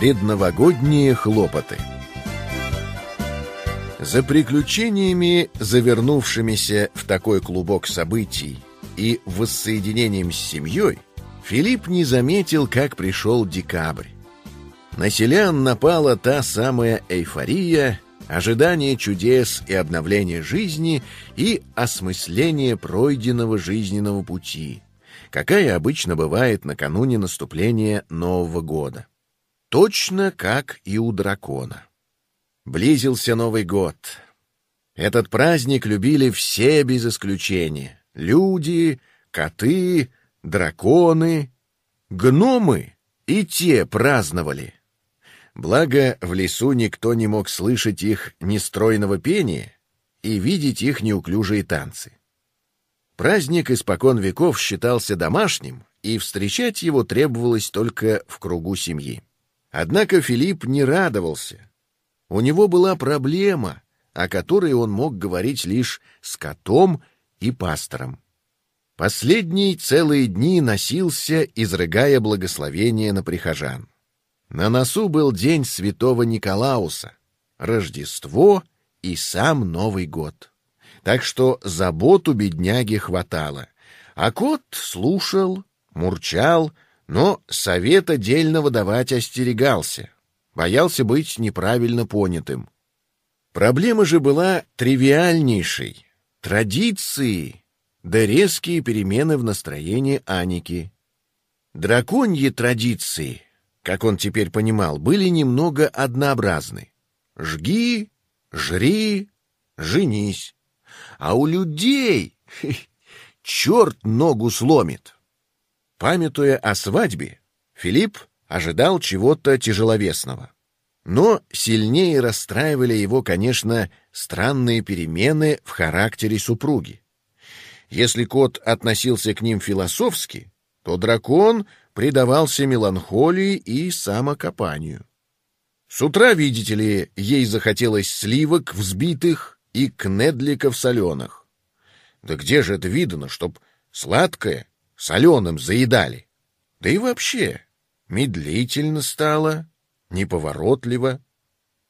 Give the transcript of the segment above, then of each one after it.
Предновогодние хлопоты За приключениями, завернувшимися в такой клубок событий и воссоединением с семьей, Филипп не заметил, как пришел декабрь. На селян напала та самая эйфория, ожидание чудес и обновления жизни и осмысление пройденного жизненного пути, какая обычно бывает накануне наступления Нового года. Точно как и у дракона. Близился Новый год. Этот праздник любили все без исключения. Люди, коты, драконы, гномы и те праздновали. Благо, в лесу никто не мог слышать их нестройного пения и видеть их неуклюжие танцы. Праздник испокон веков считался домашним, и встречать его требовалось только в кругу семьи. Однако Филипп не радовался. У него была проблема, о которой он мог говорить лишь с котом и пастором. Последний целые дни носился, изрыгая благословение на прихожан. На носу был день святого Николауса, Рождество и сам Новый год. Так что заботу бедняги хватало. А кот слушал, мурчал, но совета дельного давать остерегался. Боялся быть неправильно понятым. Проблема же была тривиальнейшей. Традиции, да резкие перемены в настроении Аники. Драконьи традиции — как он теперь понимал, были немного однообразны. Жги, жри, женись. А у людей черт ногу сломит. Памятуя о свадьбе, Филипп ожидал чего-то тяжеловесного. Но сильнее расстраивали его, конечно, странные перемены в характере супруги. Если кот относился к ним философски, то дракон предавался меланхолии и самокопанию. С утра, видите ли, ей захотелось сливок взбитых и кнедликов соленых. Да где же это видно, чтоб сладкое соленым заедали? Да и вообще, медлительно стало, неповоротливо.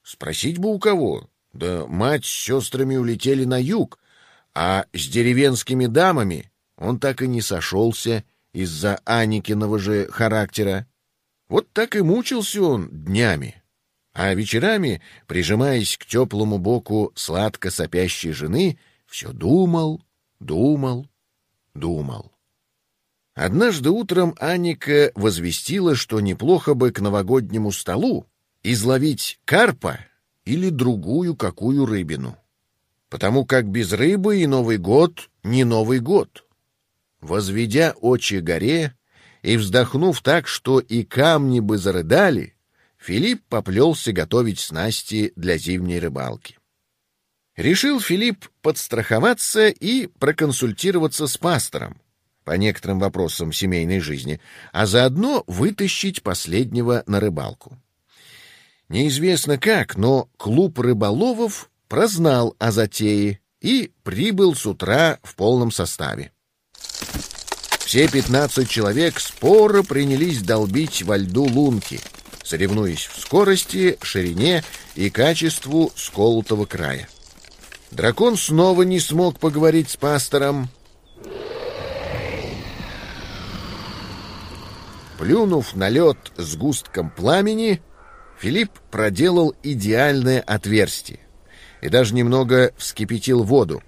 Спросить бы у кого, да мать с сестрами улетели на юг, а с деревенскими дамами он так и не сошелся из-за Аникиного же характера. Вот так и мучился он днями. А вечерами, прижимаясь к теплому боку сладко сопящей жены, все думал, думал, думал. Однажды утром Аника возвестила, что неплохо бы к новогоднему столу изловить карпа или другую какую рыбину. Потому как без рыбы и Новый год не Новый год. Возведя очи горе и вздохнув так, что и камни бы зарыдали, Филипп поплелся готовить снасти для зимней рыбалки. Решил Филипп подстраховаться и проконсультироваться с пастором по некоторым вопросам семейной жизни, а заодно вытащить последнего на рыбалку. Неизвестно как, но клуб рыболовов прознал о затее и прибыл с утра в полном составе. Все пятнадцать человек споро принялись долбить во льду лунки, соревнуясь в скорости, ширине и качеству сколотого края. Дракон снова не смог поговорить с пастором. Плюнув на лед с густком пламени, Филипп проделал идеальное отверстие и даже немного вскипятил воду.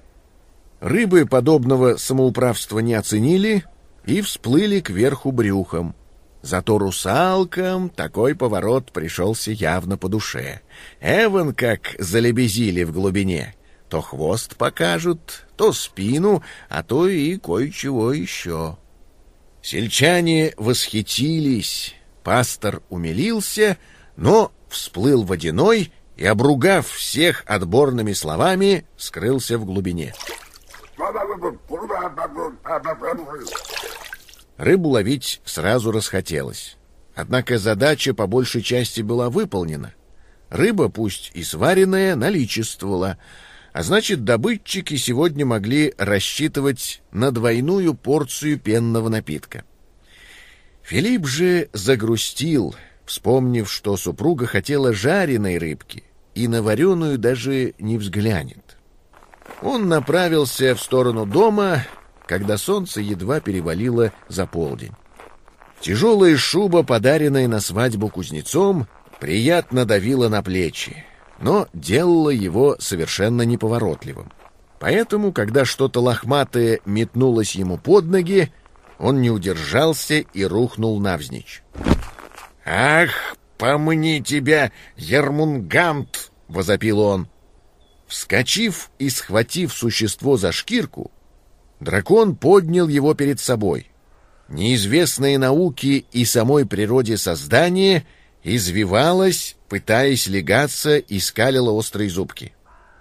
Рыбы подобного самоуправства не оценили и всплыли кверху брюхом. Зато русалкам такой поворот пришелся явно по душе. Эван как залебезили в глубине. То хвост покажут, то спину, а то и кое-чего еще. Сельчане восхитились, пастор умилился, но всплыл водяной и, обругав всех отборными словами, скрылся в глубине. Рыбу ловить сразу расхотелось. Однако задача по большей части была выполнена. Рыба, пусть и сваренная, наличествовала, а значит, добытчики сегодня могли рассчитывать на двойную порцию пенного напитка. Филипп же загрустил, вспомнив, что супруга хотела жареной рыбки и на вареную даже не взглянет. Он направился в сторону дома, когда солнце едва перевалило за полдень. Тяжелая шуба, подаренная на свадьбу кузнецом, приятно давила на плечи, но делала его совершенно неповоротливым. Поэтому, когда что-то лохматое метнулось ему под ноги, он не удержался и рухнул навзничь. «Ах, помни тебя, Ермунгант!» — возопил он. Вскочив и схватив существо за шкирку, дракон поднял его перед собой. Неизвестные науки и самой природе создания извивалось, пытаясь легаться, и скалило острые зубки.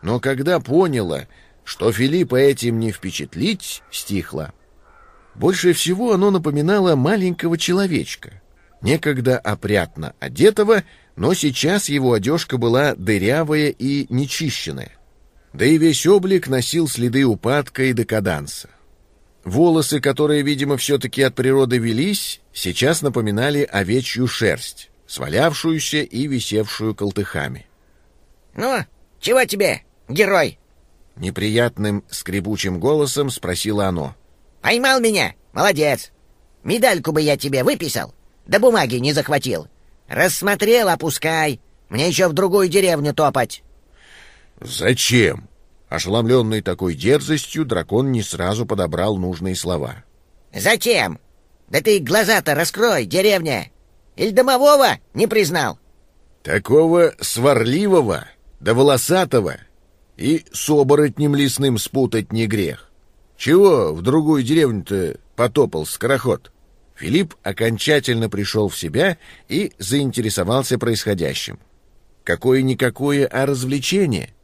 Но когда поняла, что Филиппа этим не впечатлить, стихло. Больше всего оно напоминало маленького человечка, некогда опрятно одетого, но сейчас его одежка была дырявая и нечищенная. Да и весь облик носил следы упадка и декаданса. Волосы, которые, видимо, все-таки от природы велись, сейчас напоминали овечью шерсть, свалявшуюся и висевшую колтыхами. «Ну, чего тебе, герой?» Неприятным скребучим голосом спросило оно. «Поймал меня? Молодец! Медальку бы я тебе выписал, да бумаги не захватил. Рассмотрел, опускай. Мне еще в другую деревню топать». «Зачем?» Ошеломленный такой дерзостью, дракон не сразу подобрал нужные слова. «Зачем? Да ты глаза-то раскрой, деревня! Или домового не признал?» «Такого сварливого, да волосатого и с оборотнем лесным спутать не грех. Чего в другую деревню-то потопал скороход?» Филипп окончательно пришел в себя и заинтересовался происходящим. Какое-никакое, а развлечение —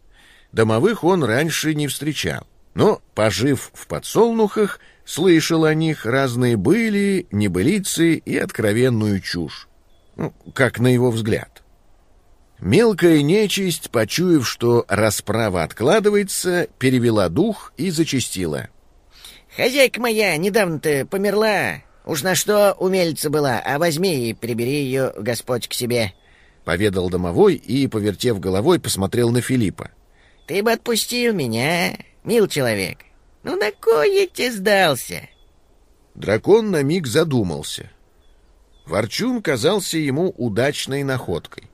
Домовых он раньше не встречал, но, пожив в подсолнухах, слышал о них разные были, небылицы и откровенную чушь. Ну, как на его взгляд. Мелкая нечисть, почуяв, что расправа откладывается, перевела дух и зачастила. «Хозяйка моя недавно-то померла. Уж на что умельца была, а возьми и прибери ее, Господь, к себе», — поведал домовой и, повертев головой, посмотрел на Филиппа. Ты бы отпустил меня, мил человек. Ну на кое тебе сдался? Дракон на миг задумался. Ворчун казался ему удачной находкой.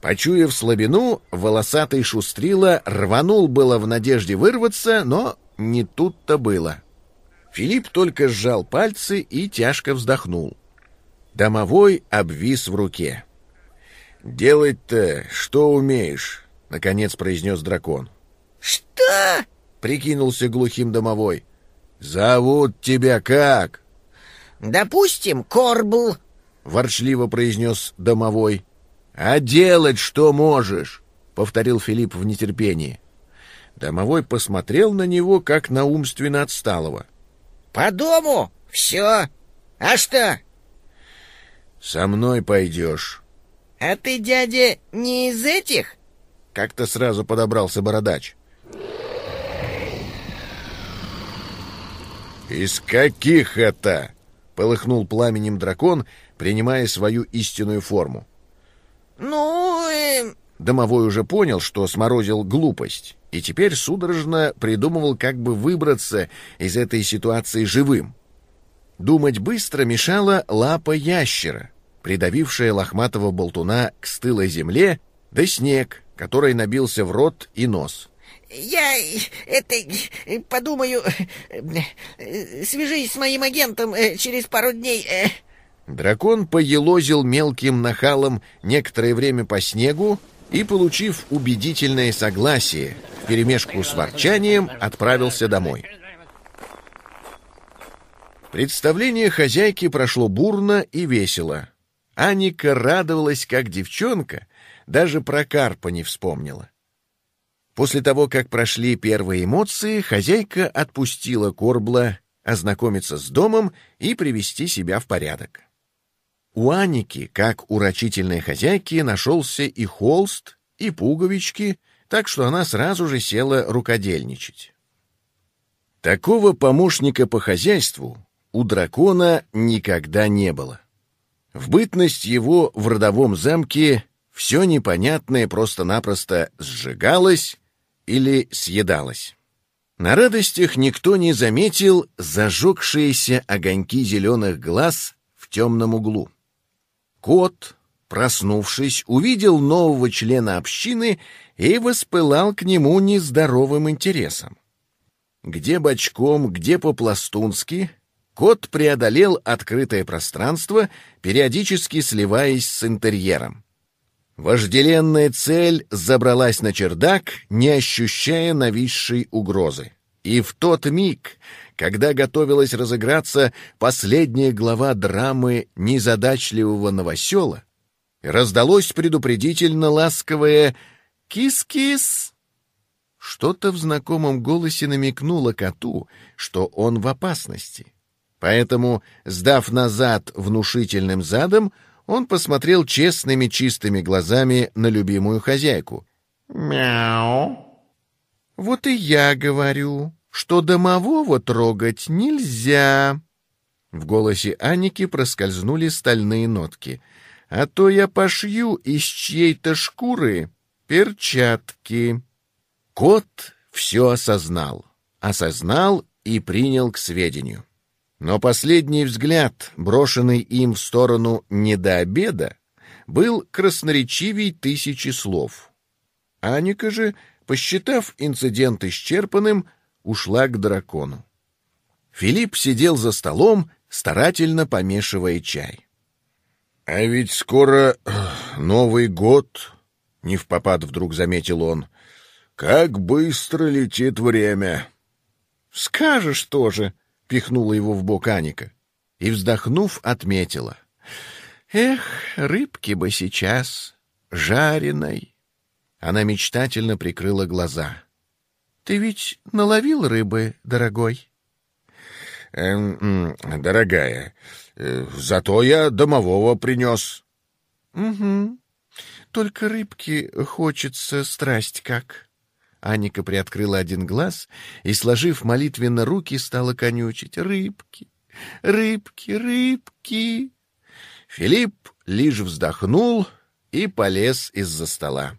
Почуяв слабину, волосатый шустрила рванул было в надежде вырваться, но не тут-то было. Филипп только сжал пальцы и тяжко вздохнул. Домовой обвис в руке. «Делать-то что умеешь? — наконец произнес дракон. «Что?» — прикинулся глухим домовой. «Зовут тебя как?» «Допустим, Корбл», — ворчливо произнес домовой. «А делать что можешь?» — повторил Филипп в нетерпении. Домовой посмотрел на него, как на умственно отсталого. «По дому? Все. А что?» «Со мной пойдешь». «А ты, дядя, не из этих?» Как-то сразу подобрался бородач. «Из каких это?» — полыхнул пламенем дракон, принимая свою истинную форму. «Ну...» э... Домовой уже понял, что сморозил глупость, и теперь судорожно придумывал, как бы выбраться из этой ситуации живым. Думать быстро мешала лапа ящера, придавившая лохматого болтуна к стылой земле, да снег, который набился в рот и нос. «Я... это... подумаю... свяжись с моим агентом э, через пару дней...» э». Дракон поелозил мелким нахалом некоторое время по снегу и, получив убедительное согласие, вперемешку с ворчанием, отправился домой. Представление хозяйки прошло бурно и весело. Аника радовалась, как девчонка, даже про карпа не вспомнила. После того, как прошли первые эмоции, хозяйка отпустила Корбла ознакомиться с домом и привести себя в порядок. У Аники, как у рачительной хозяйки, нашелся и холст, и пуговички, так что она сразу же села рукодельничать. Такого помощника по хозяйству у дракона никогда не было. В бытность его в родовом замке все непонятное просто-напросто сжигалось или съедалось. На радостях никто не заметил зажегшиеся огоньки зеленых глаз в темном углу. Кот, проснувшись, увидел нового члена общины и воспылал к нему нездоровым интересом. Где бочком, где по-пластунски, кот преодолел открытое пространство, периодически сливаясь с интерьером. Вожделенная цель забралась на чердак, не ощущая нависшей угрозы. И в тот миг, когда готовилась разыграться последняя глава драмы незадачливого новосела, раздалось предупредительно ласковое «Кис-кис!». Что-то в знакомом голосе намекнуло коту, что он в опасности. Поэтому, сдав назад внушительным задом, он посмотрел честными чистыми глазами на любимую хозяйку. «Мяу!» «Вот и я говорю, что домового трогать нельзя!» В голосе Аники проскользнули стальные нотки. «А то я пошью из чьей-то шкуры перчатки!» Кот все осознал, осознал и принял к сведению. Но последний взгляд, брошенный им в сторону не до обеда, был красноречивей тысячи слов. Аника же, посчитав инцидент исчерпанным, ушла к дракону. Филипп сидел за столом, старательно помешивая чай. — А ведь скоро Новый год, — не в попад вдруг заметил он. — Как быстро летит время! — Скажешь тоже, пихнула его в бок Аника и, вздохнув, отметила. «Эх, рыбки бы сейчас, жареной!» Она мечтательно прикрыла глаза. «Ты ведь наловил рыбы, дорогой?» «Эм, дорогая, э, зато я домового принес». «Угу. Только рыбки хочется страсть как». Аника приоткрыла один глаз и, сложив молитвенно руки, стала конючить. «Рыбки! Рыбки! Рыбки!» Филипп лишь вздохнул и полез из-за стола.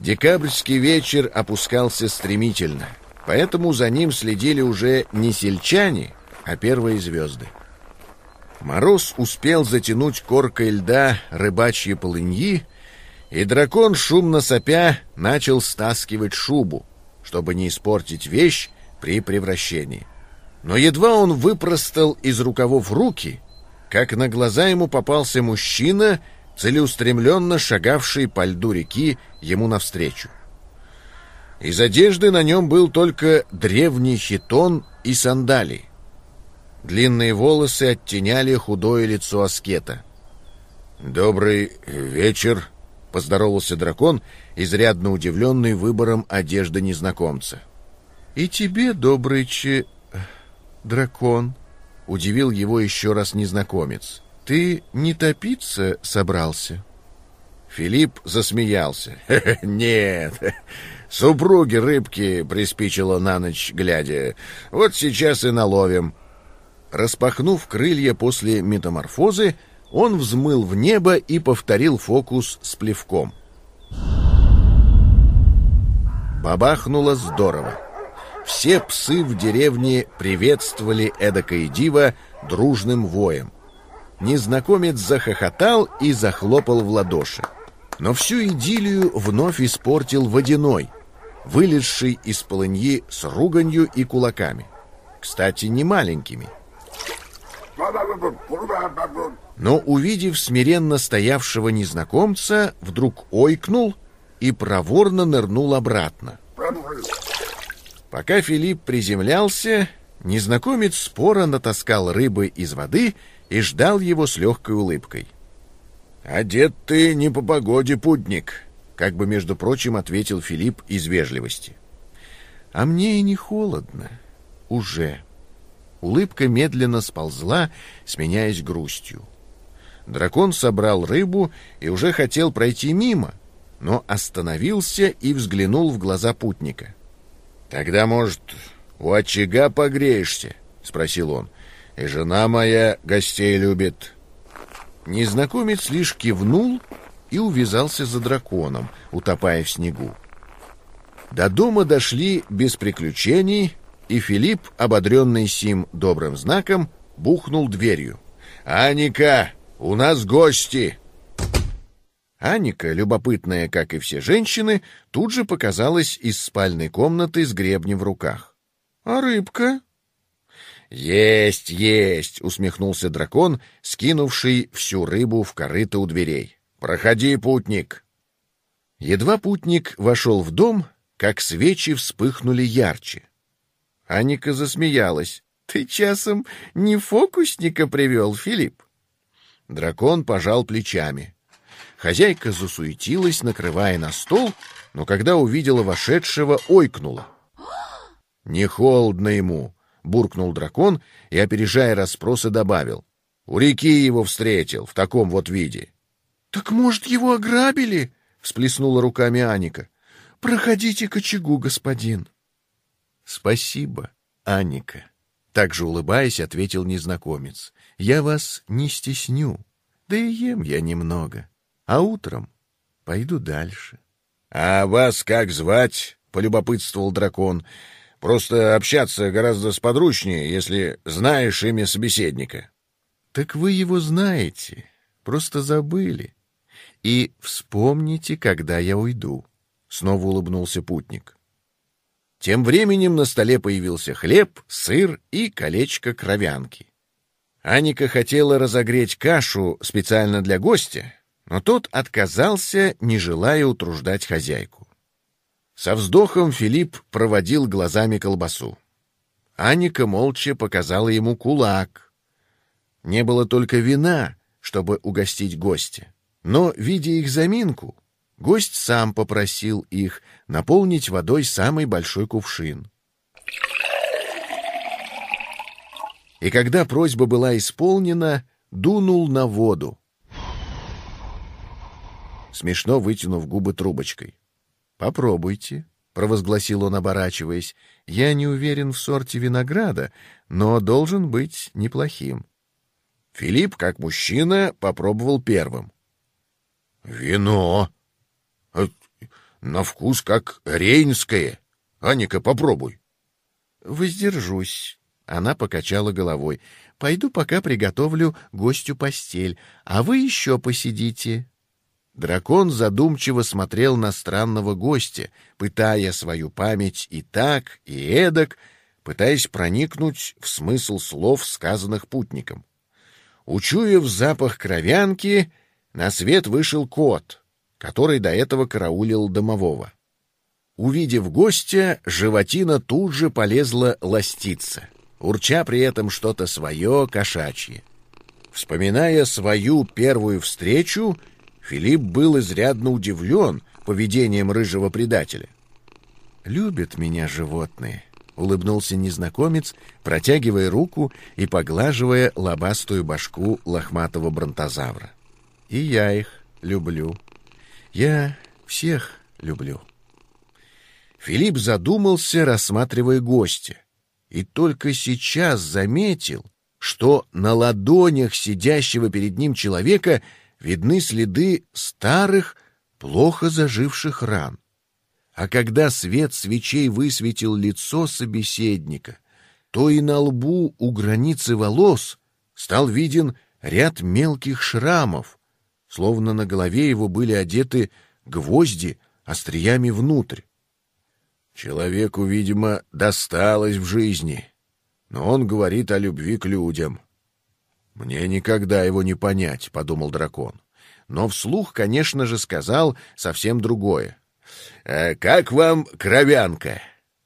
Декабрьский вечер опускался стремительно, поэтому за ним следили уже не сельчане, а первые звезды. Мороз успел затянуть коркой льда рыбачьи полыньи, и дракон, шумно сопя, начал стаскивать шубу, чтобы не испортить вещь при превращении. Но едва он выпростал из рукавов руки, как на глаза ему попался мужчина, целеустремленно шагавший по льду реки ему навстречу. Из одежды на нем был только древний хитон и сандалии. Длинные волосы оттеняли худое лицо аскета. «Добрый вечер», — поздоровался дракон, изрядно удивленный выбором одежды незнакомца. «И тебе, добрый че... дракон», — удивил его еще раз незнакомец. «Ты не топиться собрался?» Филипп засмеялся. «Нет, супруги рыбки приспичило на ночь глядя. Вот сейчас и наловим». Распахнув крылья после метаморфозы, он взмыл в небо и повторил фокус с плевком. Бабахнуло здорово. Все псы в деревне приветствовали эдакое диво дружным воем. Незнакомец захохотал и захлопал в ладоши. Но всю идиллию вновь испортил водяной, вылезший из полыньи с руганью и кулаками. Кстати, не маленькими — но, увидев смиренно стоявшего незнакомца, вдруг ойкнул и проворно нырнул обратно. Пока Филипп приземлялся, незнакомец споро натаскал рыбы из воды и ждал его с легкой улыбкой. «Одет ты не по погоде, путник», — как бы, между прочим, ответил Филипп из вежливости. «А мне и не холодно. Уже». Улыбка медленно сползла, сменяясь грустью. Дракон собрал рыбу и уже хотел пройти мимо, но остановился и взглянул в глаза путника. «Тогда, может, у очага погреешься?» — спросил он. «И жена моя гостей любит». Незнакомец лишь кивнул и увязался за драконом, утопая в снегу. До дома дошли без приключений, и Филипп, ободренный сим добрым знаком, бухнул дверью. «Аника, у нас гости!» Аника, любопытная, как и все женщины, тут же показалась из спальной комнаты с гребнем в руках. «А рыбка?» «Есть, есть!» — усмехнулся дракон, скинувший всю рыбу в корыто у дверей. «Проходи, путник!» Едва путник вошел в дом, как свечи вспыхнули ярче. Аника засмеялась. «Ты часом не фокусника привел, Филипп?» Дракон пожал плечами. Хозяйка засуетилась, накрывая на стол, но когда увидела вошедшего, ойкнула. «Не холодно ему!» — буркнул дракон и, опережая расспросы, добавил. «У реки его встретил, в таком вот виде». «Так, может, его ограбили?» — всплеснула руками Аника. «Проходите к очагу, господин». «Спасибо, Аника», — также улыбаясь, ответил незнакомец. «Я вас не стесню, да и ем я немного, а утром пойду дальше». «А вас как звать?» — полюбопытствовал дракон. «Просто общаться гораздо сподручнее, если знаешь имя собеседника». «Так вы его знаете, просто забыли. И вспомните, когда я уйду». Снова улыбнулся путник. Тем временем на столе появился хлеб, сыр и колечко кровянки. Аника хотела разогреть кашу специально для гостя, но тот отказался, не желая утруждать хозяйку. Со вздохом Филипп проводил глазами колбасу. Аника молча показала ему кулак. Не было только вина, чтобы угостить гостя, но, видя их заминку, Гость сам попросил их наполнить водой самый большой кувшин. И когда просьба была исполнена, дунул на воду, смешно вытянув губы трубочкой. «Попробуйте», — провозгласил он, оборачиваясь. «Я не уверен в сорте винограда, но должен быть неплохим». Филипп, как мужчина, попробовал первым. «Вино!» На вкус как рейнское. Аника, попробуй. Воздержусь. Она покачала головой. Пойду пока приготовлю гостю постель, а вы еще посидите. Дракон задумчиво смотрел на странного гостя, пытая свою память и так, и эдак, пытаясь проникнуть в смысл слов, сказанных путником. Учуяв запах кровянки, на свет вышел кот, который до этого караулил домового. Увидев гостя, животина тут же полезла ластиться, урча при этом что-то свое кошачье. Вспоминая свою первую встречу, Филипп был изрядно удивлен поведением рыжего предателя. «Любят меня животные», — улыбнулся незнакомец, протягивая руку и поглаживая лобастую башку лохматого бронтозавра. «И я их люблю». Я всех люблю. Филипп задумался, рассматривая гостя, и только сейчас заметил, что на ладонях сидящего перед ним человека видны следы старых, плохо заживших ран. А когда свет свечей высветил лицо собеседника, то и на лбу у границы волос стал виден ряд мелких шрамов, словно на голове его были одеты гвозди остриями внутрь. Человеку, видимо, досталось в жизни, но он говорит о любви к людям. Мне никогда его не понять, подумал дракон. Но вслух, конечно же, сказал совсем другое. «Э, как вам кровянка?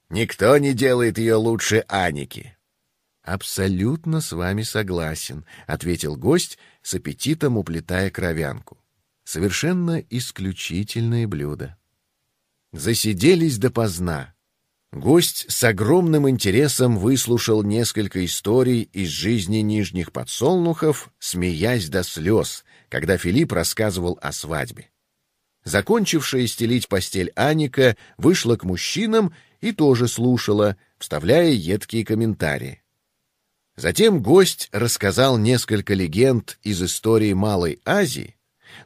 Никто не делает ее лучше Аники. Абсолютно с вами согласен, ответил гость, с аппетитом уплетая кровянку. Совершенно исключительное блюдо. Засиделись допоздна. Гость с огромным интересом выслушал несколько историй из жизни нижних подсолнухов, смеясь до слез, когда Филипп рассказывал о свадьбе. Закончившая стелить постель Аника вышла к мужчинам и тоже слушала, вставляя едкие комментарии. Затем гость рассказал несколько легенд из истории Малой Азии,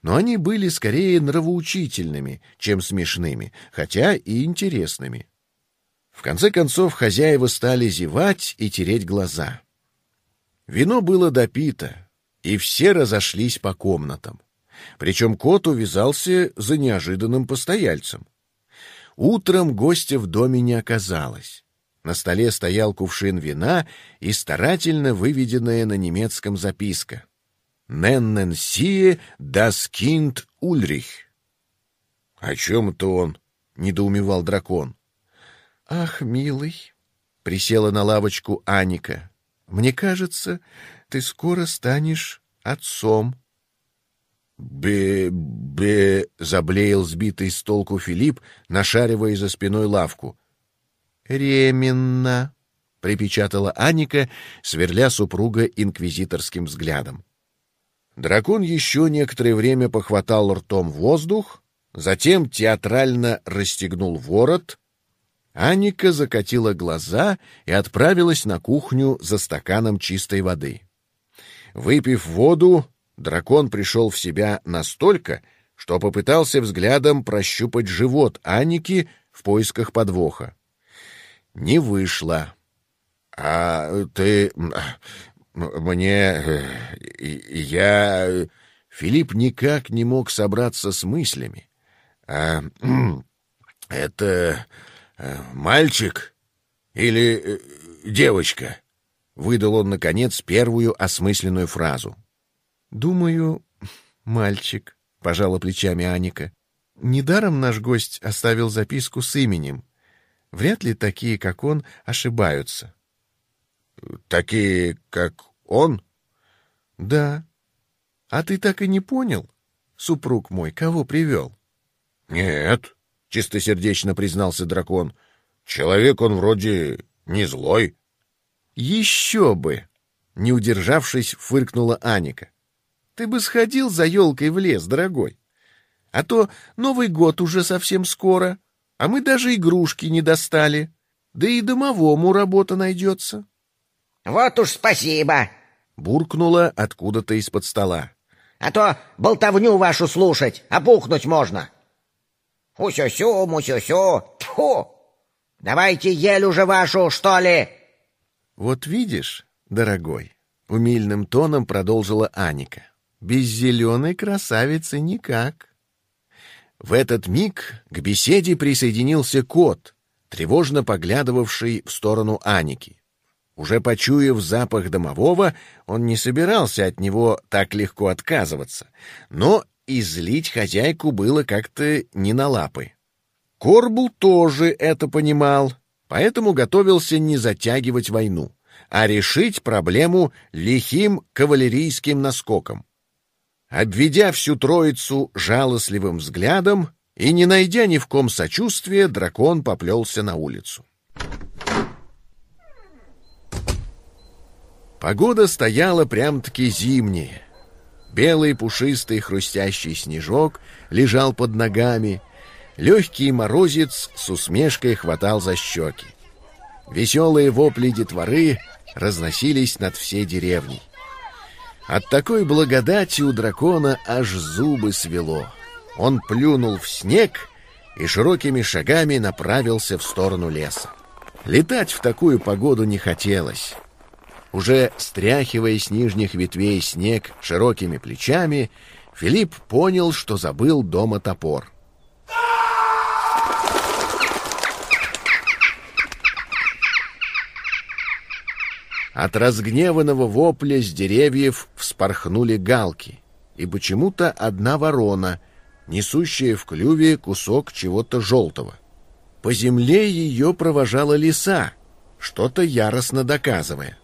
но они были скорее нравоучительными, чем смешными, хотя и интересными. В конце концов хозяева стали зевать и тереть глаза. Вино было допито, и все разошлись по комнатам. Причем кот увязался за неожиданным постояльцем. Утром гостя в доме не оказалось. На столе стоял кувшин вина и старательно выведенная на немецком записка. «Неннен сие das Kind Ульрих». «О чем это он?» — недоумевал дракон. «Ах, милый!» — присела на лавочку Аника. «Мне кажется, ты скоро станешь отцом». «Бе-бе!» — заблеял сбитый с толку Филипп, нашаривая за спиной лавку. «Ременно!» — припечатала Аника, сверля супруга инквизиторским взглядом. Дракон еще некоторое время похватал ртом воздух, затем театрально расстегнул ворот. Аника закатила глаза и отправилась на кухню за стаканом чистой воды. Выпив воду, Дракон пришел в себя настолько, что попытался взглядом прощупать живот Аники в поисках подвоха. Не вышло. — А ты... мне... я... Филипп никак не мог собраться с мыслями. «А это мальчик или девочка?» — выдал он, наконец, первую осмысленную фразу. «Думаю, мальчик», — пожала плечами Аника. «Недаром наш гость оставил записку с именем. Вряд ли такие, как он, ошибаются». «Такие, как он?» «Да. А ты так и не понял, супруг мой, кого привел?» «Нет», — чистосердечно признался дракон. «Человек он вроде не злой». «Еще бы!» — не удержавшись, фыркнула Аника. Ты бы сходил за елкой в лес, дорогой. А то Новый год уже совсем скоро, а мы даже игрушки не достали. Да и домовому работа найдется. — Вот уж спасибо! — буркнула откуда-то из-под стола. — А то болтовню вашу слушать, опухнуть можно. — Усю-сю, мусю-сю, тьфу! Давайте ель уже вашу, что ли! — Вот видишь, дорогой, — умильным тоном продолжила Аника. — без зеленой красавицы никак. В этот миг к беседе присоединился кот, тревожно поглядывавший в сторону Аники. Уже почуяв запах домового, он не собирался от него так легко отказываться, но и злить хозяйку было как-то не на лапы. Корбул тоже это понимал, поэтому готовился не затягивать войну, а решить проблему лихим кавалерийским наскоком. Обведя всю троицу жалостливым взглядом и не найдя ни в ком сочувствия, дракон поплелся на улицу. Погода стояла прям-таки зимняя. Белый пушистый хрустящий снежок лежал под ногами, легкий морозец с усмешкой хватал за щеки. Веселые вопли детворы разносились над всей деревней. От такой благодати у дракона аж зубы свело. Он плюнул в снег и широкими шагами направился в сторону леса. Летать в такую погоду не хотелось. Уже стряхивая с нижних ветвей снег широкими плечами, Филипп понял, что забыл дома топор. От разгневанного вопля с деревьев вспорхнули галки, и почему-то одна ворона, несущая в клюве кусок чего-то желтого. По земле ее провожала лиса, что-то яростно доказывая.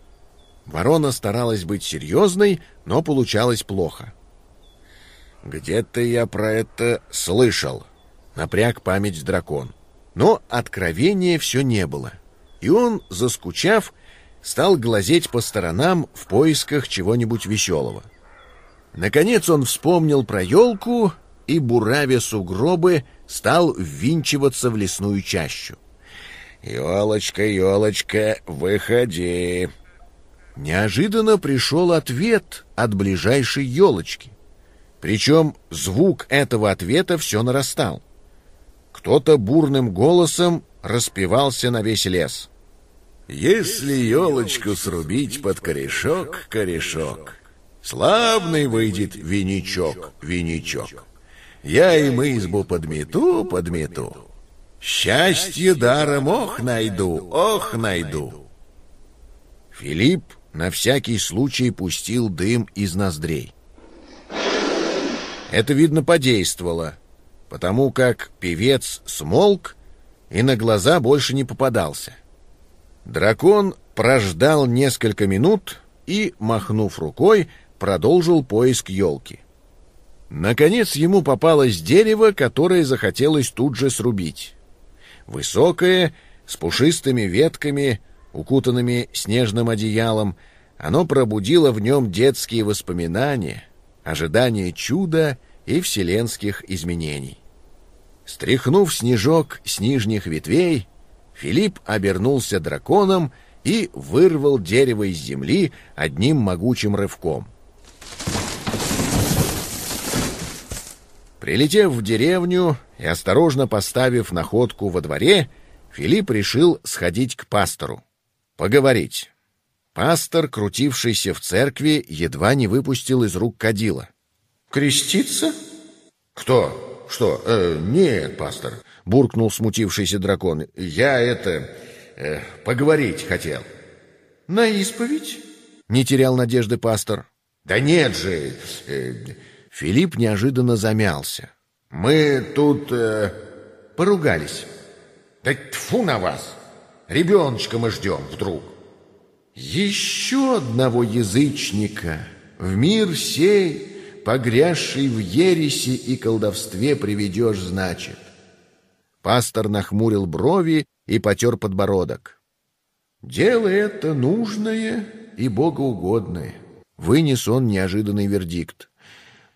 Ворона старалась быть серьезной, но получалось плохо. «Где-то я про это слышал», — напряг память дракон. Но откровения все не было, и он, заскучав, стал глазеть по сторонам в поисках чего-нибудь веселого. Наконец он вспомнил про елку и, буравя сугробы, стал ввинчиваться в лесную чащу. «Елочка, елочка, выходи!» неожиданно пришел ответ от ближайшей елочки. Причем звук этого ответа все нарастал. Кто-то бурным голосом распевался на весь лес. «Если елочку срубить под корешок, корешок, славный выйдет веничок, веничок. Я им избу подмету, подмету, счастье даром ох найду, ох найду». Филипп на всякий случай пустил дым из ноздрей. Это, видно, подействовало, потому как певец смолк и на глаза больше не попадался. Дракон прождал несколько минут и, махнув рукой, продолжил поиск елки. Наконец ему попалось дерево, которое захотелось тут же срубить. Высокое, с пушистыми ветками, укутанными снежным одеялом, оно пробудило в нем детские воспоминания, ожидание чуда и вселенских изменений. Стряхнув снежок с нижних ветвей, Филипп обернулся драконом и вырвал дерево из земли одним могучим рывком. Прилетев в деревню и осторожно поставив находку во дворе, Филипп решил сходить к пастору. Поговорить. Пастор, крутившийся в церкви, едва не выпустил из рук кадила. «Креститься?» «Кто? Что? Э, нет, пастор», — буркнул смутившийся дракон. «Я это... Э, поговорить хотел». «На исповедь?» — не терял надежды пастор. «Да нет же...» э, Филипп неожиданно замялся. «Мы тут...» э, «Поругались». «Да тьфу на вас! Ребеночка мы ждем вдруг!» «Еще одного язычника в мир сей, погрязший в ереси и колдовстве, приведешь, значит». Пастор нахмурил брови и потер подбородок. «Дело это нужное и богоугодное», — вынес он неожиданный вердикт.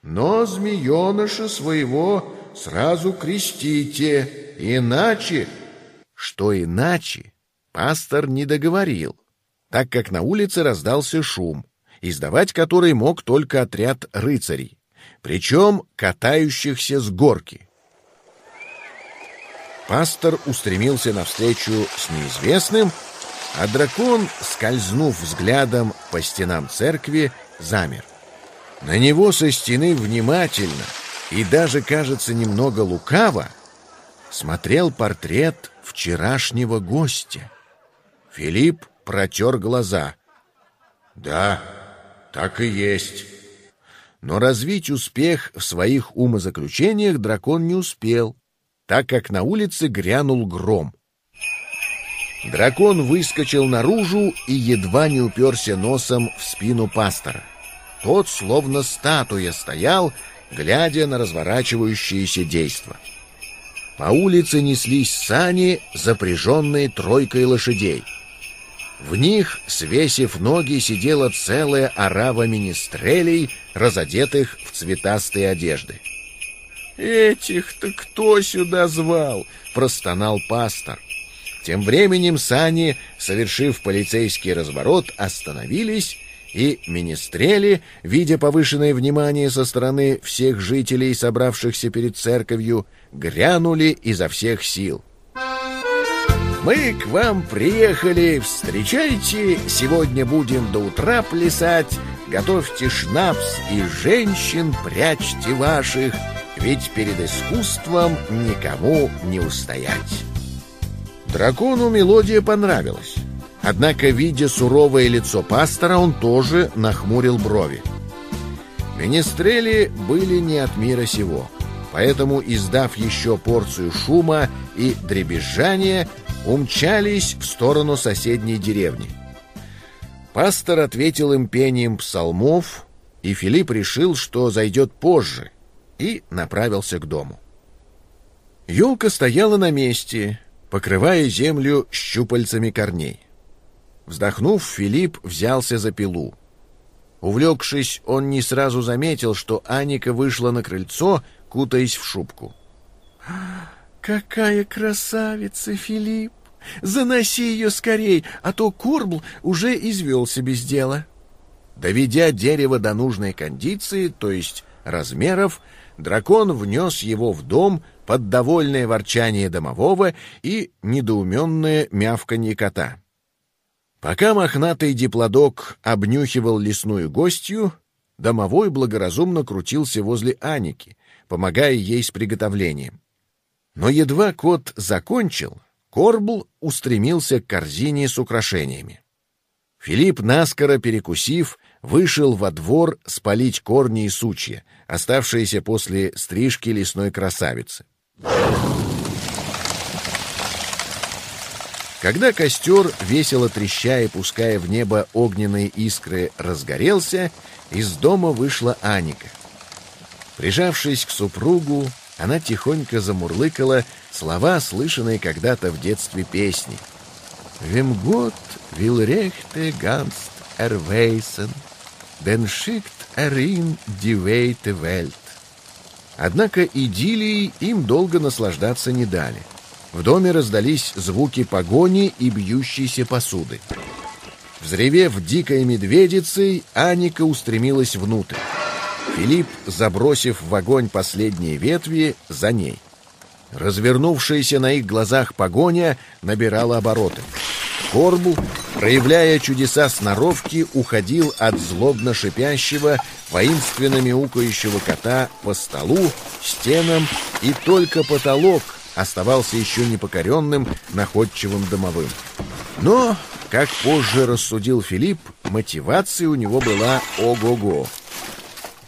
«Но змееныша своего сразу крестите, иначе...» Что иначе, пастор не договорил так как на улице раздался шум, издавать который мог только отряд рыцарей, причем катающихся с горки. Пастор устремился навстречу с неизвестным, а дракон, скользнув взглядом по стенам церкви, замер. На него со стены внимательно и даже, кажется, немного лукаво смотрел портрет вчерашнего гостя. Филипп протер глаза. «Да, так и есть». Но развить успех в своих умозаключениях дракон не успел, так как на улице грянул гром. Дракон выскочил наружу и едва не уперся носом в спину пастора. Тот, словно статуя, стоял, глядя на разворачивающееся действо. По улице неслись сани, запряженные тройкой лошадей — в них, свесив ноги, сидела целая орава министрелей, разодетых в цветастые одежды. «Этих-то кто сюда звал?» — простонал пастор. Тем временем сани, совершив полицейский разворот, остановились, и министрели, видя повышенное внимание со стороны всех жителей, собравшихся перед церковью, грянули изо всех сил. Мы к вам приехали, встречайте, сегодня будем до утра плясать, готовьте шнапс и женщин прячьте ваших, ведь перед искусством никому не устоять. Дракону мелодия понравилась. Однако, видя суровое лицо пастора, он тоже нахмурил брови. Министрели были не от мира сего, поэтому, издав еще порцию шума и дребезжания, умчались в сторону соседней деревни. Пастор ответил им пением псалмов, и Филипп решил, что зайдет позже, и направился к дому. Елка стояла на месте, покрывая землю щупальцами корней. Вздохнув, Филипп взялся за пилу. Увлекшись, он не сразу заметил, что Аника вышла на крыльцо, кутаясь в шубку. «Какая красавица, Филипп! Заноси ее скорей, а то Корбл уже извелся без дела. Доведя дерево до нужной кондиции, то есть размеров, дракон внес его в дом под довольное ворчание домового и недоуменное мявканье кота. Пока мохнатый диплодок обнюхивал лесную гостью, домовой благоразумно крутился возле Аники, помогая ей с приготовлением. Но едва кот закончил, Корбл устремился к корзине с украшениями. Филипп, наскоро перекусив, вышел во двор спалить корни и сучья, оставшиеся после стрижки лесной красавицы. Когда костер, весело трещая и пуская в небо огненные искры, разгорелся, из дома вышла Аника. Прижавшись к супругу, она тихонько замурлыкала слова, слышанные когда-то в детстве песни. «Вем год вил рехте ганст эрвейсен, ден шикт эрин дивейте вельт». Однако идиллией им долго наслаждаться не дали. В доме раздались звуки погони и бьющейся посуды. Взревев дикой медведицей, Аника устремилась внутрь. Филипп, забросив в огонь последние ветви, за ней. Развернувшаяся на их глазах погоня набирала обороты. Корбу, проявляя чудеса сноровки, уходил от злобно шипящего, воинственно мяукающего кота по столу, стенам, и только потолок оставался еще непокоренным, находчивым домовым. Но, как позже рассудил Филипп, мотивация у него была ого-го.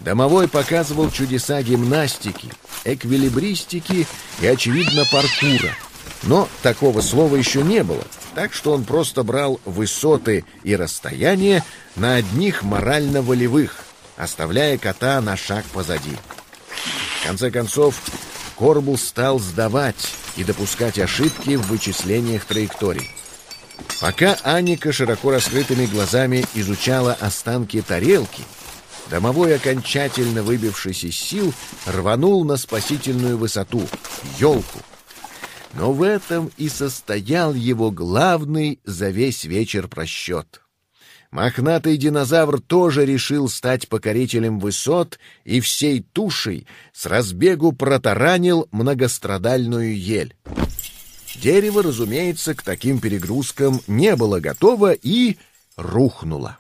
Домовой показывал чудеса гимнастики, эквилибристики и, очевидно, паркура. Но такого слова еще не было, так что он просто брал высоты и расстояния на одних морально-волевых, оставляя кота на шаг позади. В конце концов, Корбул стал сдавать и допускать ошибки в вычислениях траекторий. Пока Аника широко раскрытыми глазами изучала останки тарелки, Домовой, окончательно выбившись из сил, рванул на спасительную высоту — елку. Но в этом и состоял его главный за весь вечер просчет. Мохнатый динозавр тоже решил стать покорителем высот и всей тушей с разбегу протаранил многострадальную ель. Дерево, разумеется, к таким перегрузкам не было готово и рухнуло.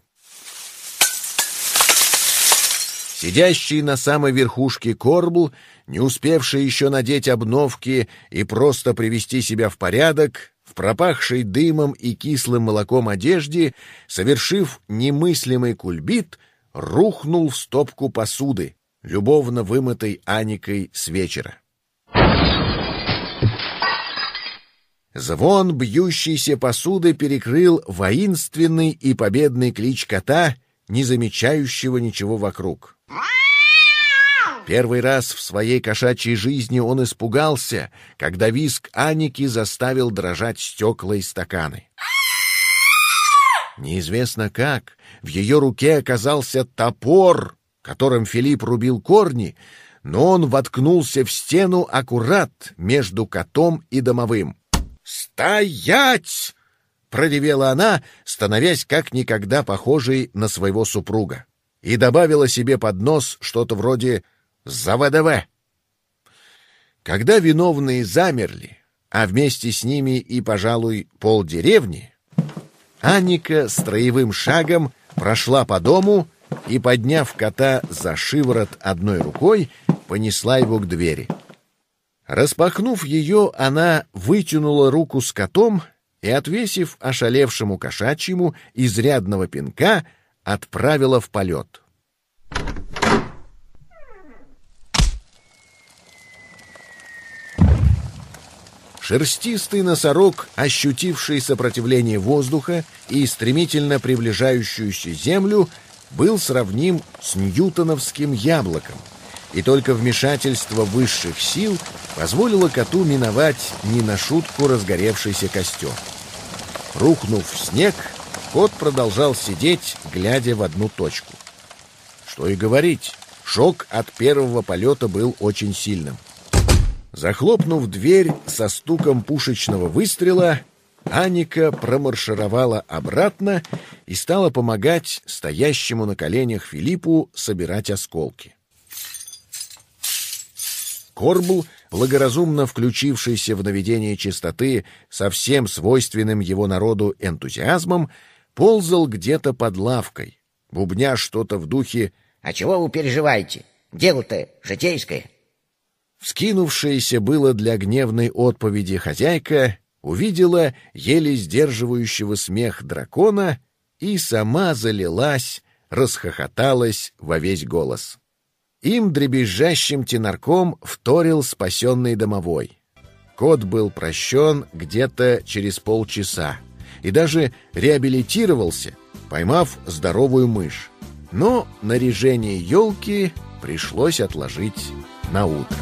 Сидящий на самой верхушке Корбл, не успевший еще надеть обновки и просто привести себя в порядок, в пропахшей дымом и кислым молоком одежде, совершив немыслимый кульбит, рухнул в стопку посуды, любовно вымытой Аникой с вечера. Звон бьющейся посуды перекрыл воинственный и победный клич кота, не замечающего ничего вокруг. Первый раз в своей кошачьей жизни он испугался, когда виск Аники заставил дрожать стекла и стаканы. Неизвестно как, в ее руке оказался топор, которым Филипп рубил корни, но он воткнулся в стену аккурат между котом и домовым. «Стоять!» — проревела она, становясь как никогда похожей на своего супруга, и добавила себе под нос что-то вроде за ВДВ! Когда виновные замерли, а вместе с ними и, пожалуй, полдеревни, Анника строевым шагом прошла по дому и, подняв кота за шиворот одной рукой, понесла его к двери. Распахнув ее, она вытянула руку с котом и, отвесив ошалевшему кошачьему изрядного пинка, отправила в полет. Шерстистый носорог, ощутивший сопротивление воздуха и стремительно приближающуюся землю, был сравним с ньютоновским яблоком, и только вмешательство высших сил позволило коту миновать не на шутку разгоревшийся костер. Рухнув в снег, кот продолжал сидеть, глядя в одну точку. Что и говорить, шок от первого полета был очень сильным. Захлопнув дверь со стуком пушечного выстрела, Аника промаршировала обратно и стала помогать стоящему на коленях Филиппу собирать осколки. Корбл, благоразумно включившийся в наведение чистоты со всем свойственным его народу энтузиазмом, ползал где-то под лавкой, бубня что-то в духе «А чего вы переживаете? Дело-то житейское». Вскинувшаяся было для гневной отповеди хозяйка увидела еле сдерживающего смех дракона и сама залилась, расхохоталась во весь голос. Им дребезжащим тенарком вторил спасенный домовой. Кот был прощен где-то через полчаса и даже реабилитировался, поймав здоровую мышь. Но наряжение елки пришлось отложить на утро.